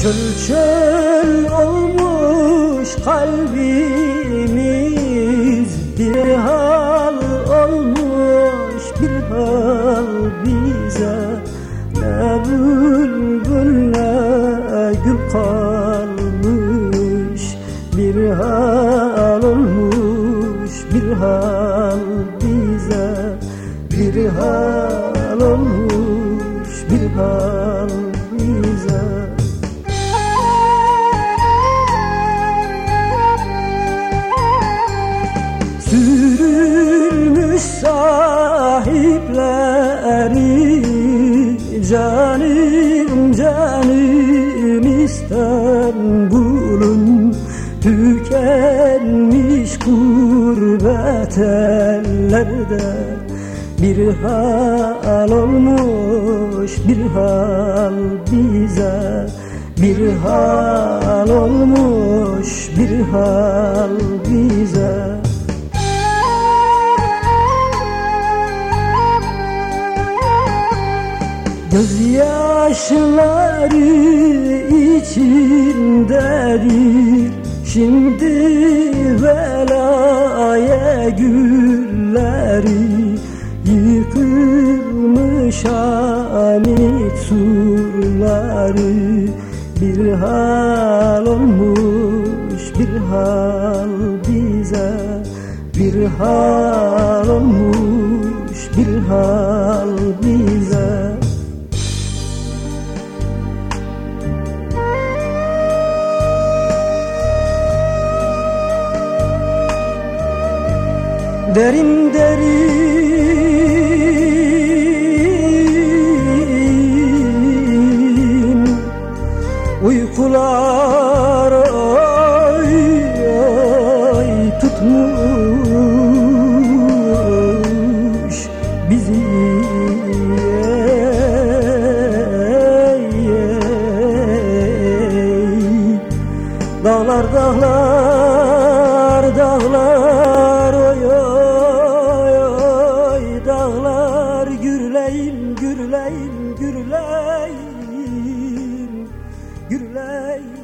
çöl olmuş kalbimiz Bir hal olmuş bir hal bize. Ne bülbül ne gül kalmış Bir hal olmuş bir hal bize. Bir hal olmuş bir hal Canım canım İstanbul'un Tükenmiş gurbet ellerde Bir hal olmuş bir hal bize Bir hal olmuş bir hal Gözyaşları içindedir Şimdi velaya gülleri Yıkılmış amit surları. Bir hal olmuş bir hal bize. Bir hal olmuş bir hal Derin derin Uykular ay, ay tutmuş bizi. Dağlar dağlar dağlar gürleyin, gürleyin, gürleyin, gürleyin.